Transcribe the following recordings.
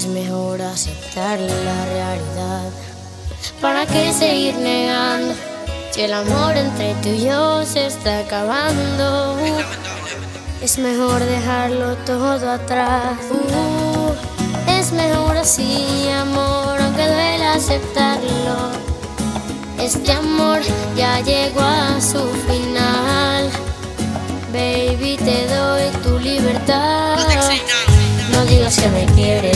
Es mejor aceptar la realidad. ¿Para qué seguir negando? Si el amor entre tú y yo se está acabando. Es mejor dejarlo todo atrás. Uh, es mejor así, amor, aunque duela aceptarlo. Este amor ya llegó a su final. Baby, te doy tu libertad. No digas que me quieres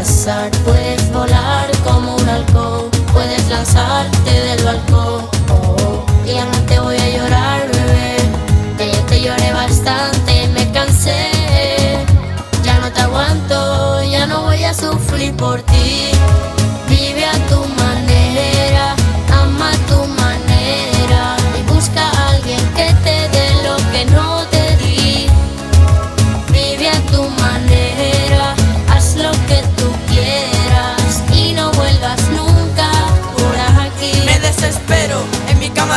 Puedes volar como un halcón. Puedes lanzarte del balcón. Oh, ya no te voy a llorar, bebé. Ya yo te lloré bastante. Me cansé. Ya no te aguanto. Ya no voy a sufrir por ti.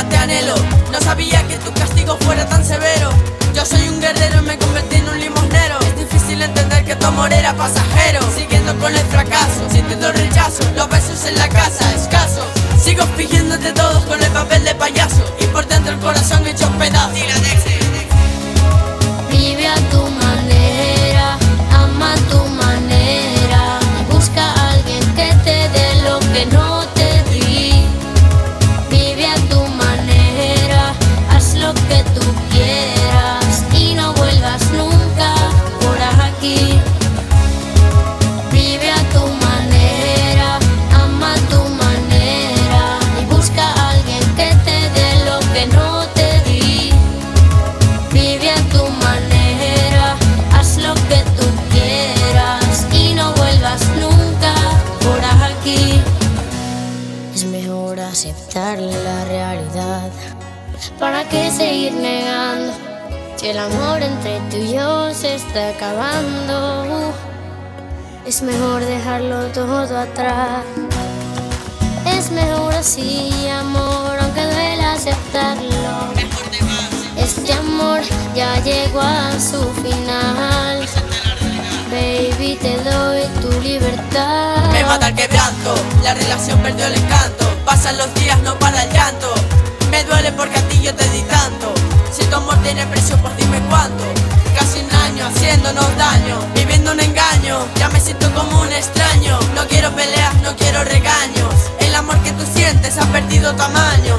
Te anhelo. No sabía que tu castigo fuera tan severo. Yo soy un guerrero y me convertí en un limosnero. Es difícil entender que tu amor era pasajero. Siguiendo con el fracaso, sintiendo el rechazo. Los besos en la casa, escasos. Sigo fingiéndote todos con el papel de payaso. Y por dentro el corazón hecho la realidad. ¿Para qué seguir negando? Si el amor entre tú y yo se está acabando. Es mejor dejarlo todo atrás. Es mejor así, amor, aunque duela aceptarlo. Llegó a su final. Baby, te doy tu libertad. Me mata el quebranto, la relación perdió el encanto. Pasan los días, no para el llanto. Me duele porque a ti yo te di tanto. Si tu amor tiene precio, pues dime cuánto. Casi un año haciéndonos daño, viviendo un engaño. Ya me siento como un extraño. No quiero peleas, no quiero regaños. El amor que tú sientes ha perdido tamaño.